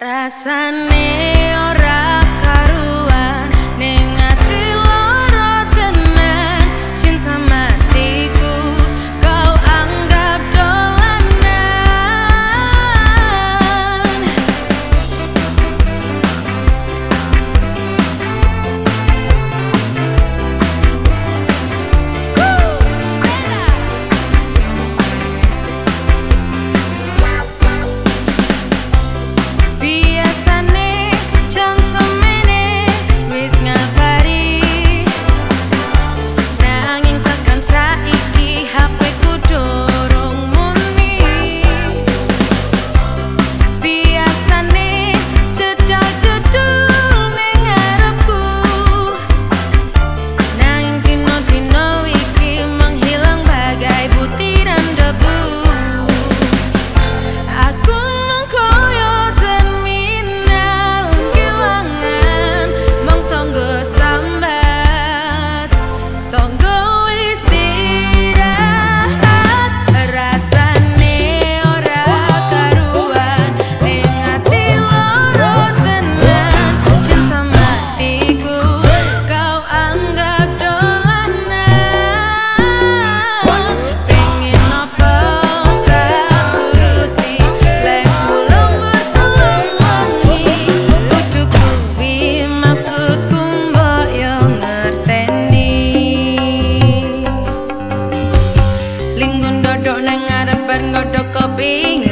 Rasane ora ngodok kopi